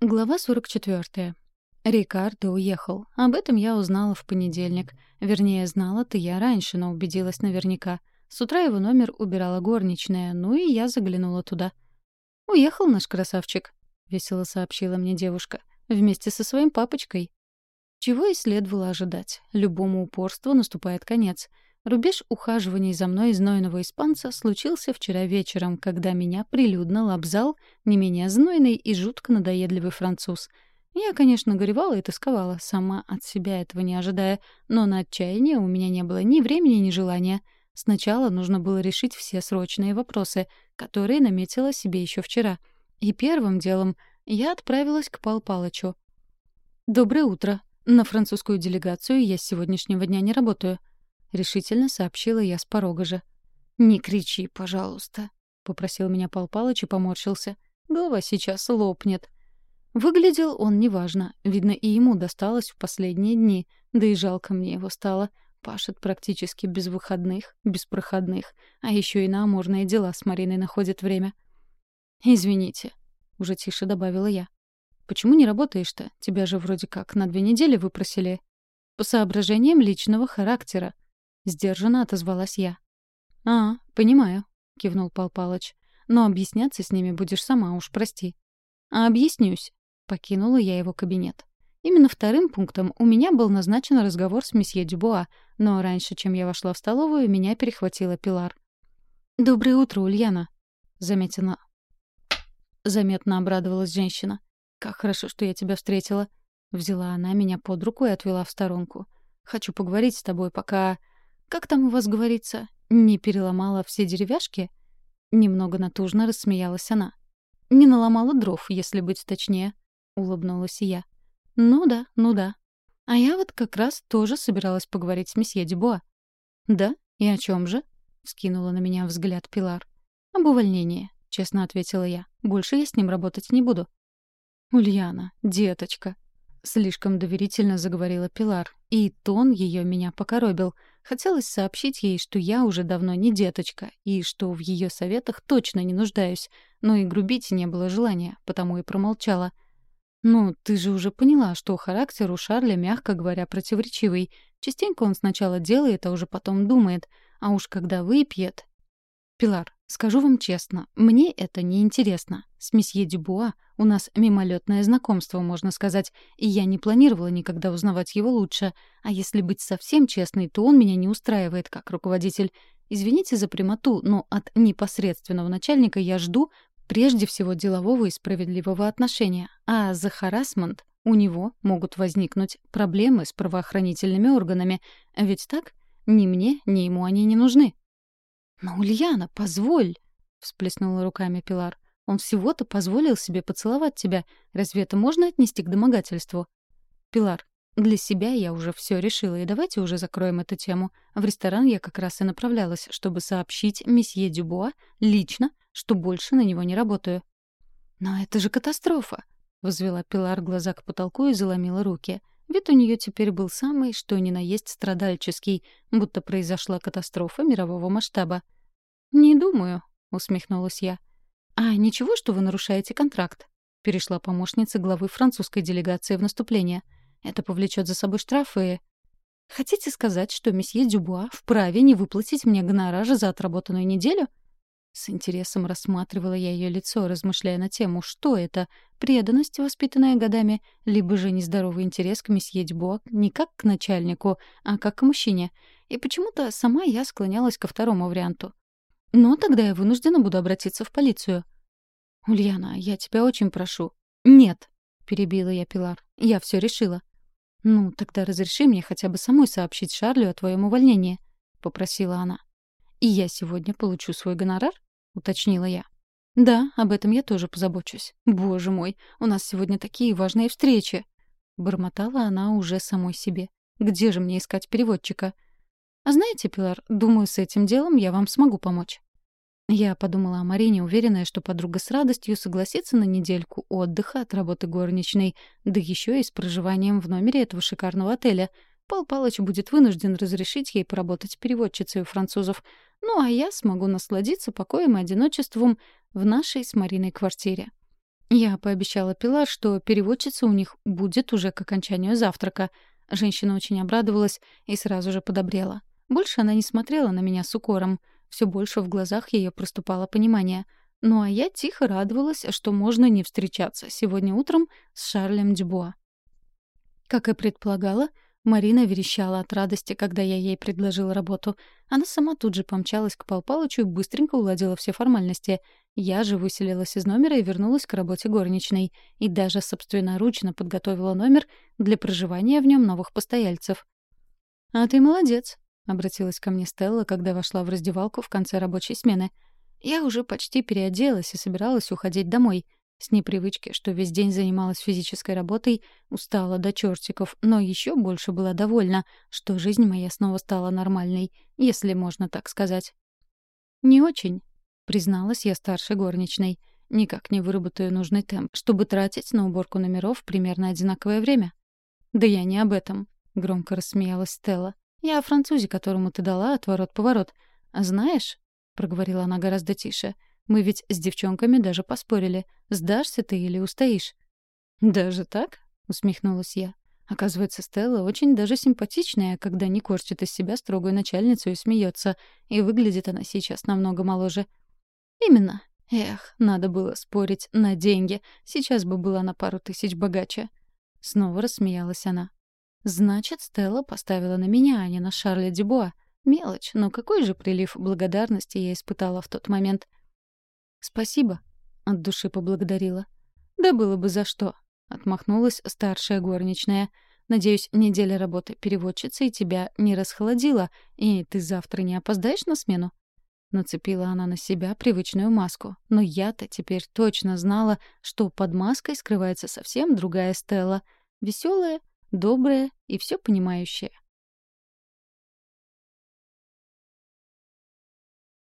Глава 44. Рикардо уехал. Об этом я узнала в понедельник. Вернее, знала-то я раньше, но убедилась наверняка. С утра его номер убирала горничная, ну и я заглянула туда. «Уехал наш красавчик», — весело сообщила мне девушка. «Вместе со своим папочкой». Чего и следовало ожидать. Любому упорству наступает конец — Рубеж ухаживаний за мной знойного испанца случился вчера вечером, когда меня прилюдно лобзал не менее знойный и жутко надоедливый француз. Я, конечно, горевала и тосковала, сама от себя этого не ожидая, но на отчаяние у меня не было ни времени, ни желания. Сначала нужно было решить все срочные вопросы, которые наметила себе еще вчера. И первым делом я отправилась к Пал Палычу. «Доброе утро. На французскую делегацию я с сегодняшнего дня не работаю». — решительно сообщила я с порога же. «Не кричи, пожалуйста», — попросил меня Пал Палыч и поморщился. «Голова сейчас лопнет». Выглядел он неважно. Видно, и ему досталось в последние дни. Да и жалко мне его стало. Пашет практически без выходных, без проходных. А еще и на амурные дела с Мариной находит время. «Извините», — уже тише добавила я. «Почему не работаешь-то? Тебя же вроде как на две недели выпросили». «По соображениям личного характера», Сдержанно отозвалась я. «А, понимаю», — кивнул Пал Палыч. «Но объясняться с ними будешь сама, уж прости». «А объяснюсь», — покинула я его кабинет. Именно вторым пунктом у меня был назначен разговор с месье Дюбуа, но раньше, чем я вошла в столовую, меня перехватила Пилар. «Доброе утро, Ульяна», — заметила. Заметно обрадовалась женщина. «Как хорошо, что я тебя встретила». Взяла она меня под руку и отвела в сторонку. «Хочу поговорить с тобой, пока...» Как там у вас говорится? Не переломала все деревяшки? Немного натужно рассмеялась она. Не наломала дров, если быть точнее, улыбнулась я. Ну да, ну да. А я вот как раз тоже собиралась поговорить с месье Дюбуа. Да? И о чем же? скинула на меня взгляд Пилар. Об увольнении, честно ответила я. Больше я с ним работать не буду. Ульяна, деточка, слишком доверительно заговорила Пилар, и тон ее меня покоробил. Хотелось сообщить ей, что я уже давно не деточка, и что в ее советах точно не нуждаюсь, но и грубить не было желания, потому и промолчала. «Ну, ты же уже поняла, что характер у Шарля, мягко говоря, противоречивый. Частенько он сначала делает, а уже потом думает. А уж когда выпьет, «Пилар, скажу вам честно, мне это не интересно. С месье Дюбуа у нас мимолетное знакомство, можно сказать, и я не планировала никогда узнавать его лучше. А если быть совсем честной, то он меня не устраивает как руководитель. Извините за прямоту, но от непосредственного начальника я жду прежде всего делового и справедливого отношения. А за харасмент у него могут возникнуть проблемы с правоохранительными органами. Ведь так? Ни мне, ни ему они не нужны. «Но, Ульяна, позволь!» — всплеснула руками Пилар. «Он всего-то позволил себе поцеловать тебя. Разве это можно отнести к домогательству?» «Пилар, для себя я уже все решила, и давайте уже закроем эту тему. В ресторан я как раз и направлялась, чтобы сообщить месье Дюбуа лично, что больше на него не работаю». «Но это же катастрофа!» — возвела Пилар глаза к потолку и заломила руки. Вид у нее теперь был самый, что ни на есть страдальческий, будто произошла катастрофа мирового масштаба. «Не думаю», — усмехнулась я. «А ничего, что вы нарушаете контракт?» — перешла помощница главы французской делегации в наступление. «Это повлечет за собой штрафы «Хотите сказать, что месье Дюбуа вправе не выплатить мне гонорар за отработанную неделю?» С интересом рассматривала я ее лицо, размышляя на тему, что это — преданность, воспитанная годами, либо же нездоровый интерес к месье Дюбуа не как к начальнику, а как к мужчине. И почему-то сама я склонялась ко второму варианту. Но тогда я вынуждена буду обратиться в полицию. «Ульяна, я тебя очень прошу». «Нет», — перебила я Пилар, — «я все решила». «Ну, тогда разреши мне хотя бы самой сообщить Шарлю о твоем увольнении», — попросила она. «И я сегодня получу свой гонорар?» уточнила я. «Да, об этом я тоже позабочусь. Боже мой, у нас сегодня такие важные встречи!» Бормотала она уже самой себе. «Где же мне искать переводчика?» «А знаете, Пилар, думаю, с этим делом я вам смогу помочь». Я подумала о Марине, уверенная, что подруга с радостью согласится на недельку отдыха от работы горничной, да еще и с проживанием в номере этого шикарного отеля. Пал Палыч будет вынужден разрешить ей поработать переводчицей у французов, ну а я смогу насладиться покоем и одиночеством в нашей с Мариной квартире. Я пообещала Пилар, что переводчица у них будет уже к окончанию завтрака. Женщина очень обрадовалась и сразу же подобрела. Больше она не смотрела на меня с укором. Все больше в глазах ее проступало понимание. Ну а я тихо радовалась, что можно не встречаться сегодня утром с Шарлем Дюбуа. Как и предполагала, Марина верещала от радости, когда я ей предложила работу. Она сама тут же помчалась к Пал Палычу и быстренько уладила все формальности. Я же выселилась из номера и вернулась к работе горничной. И даже собственноручно подготовила номер для проживания в нем новых постояльцев. «А ты молодец», — обратилась ко мне Стелла, когда вошла в раздевалку в конце рабочей смены. Я уже почти переоделась и собиралась уходить домой — с непривычки, что весь день занималась физической работой, устала до чертиков, но еще больше была довольна, что жизнь моя снова стала нормальной, если можно так сказать. «Не очень», — призналась я старшей горничной. «Никак не выработаю нужный темп, чтобы тратить на уборку номеров примерно одинаковое время». «Да я не об этом», — громко рассмеялась Стелла. «Я о французе, которому ты дала отворот-поворот. Знаешь», — проговорила она гораздо тише, — мы ведь с девчонками даже поспорили, сдашься ты или устоишь. «Даже так?» — усмехнулась я. Оказывается, Стелла очень даже симпатичная, когда не корчит из себя строгую начальницу и смеется, и выглядит она сейчас намного моложе. «Именно. Эх, надо было спорить на деньги. Сейчас бы была на пару тысяч богаче». Снова рассмеялась она. «Значит, Стелла поставила на меня, а не на Шарля Дюбуа. Мелочь, но какой же прилив благодарности я испытала в тот момент. «Спасибо», — от души поблагодарила. «Да было бы за что», — отмахнулась старшая горничная. «Надеюсь, неделя работы переводчицей тебя не расхолодила, и ты завтра не опоздаешь на смену?» Нацепила она на себя привычную маску. Но я-то теперь точно знала, что под маской скрывается совсем другая Стелла. Веселая, добрая и все понимающая.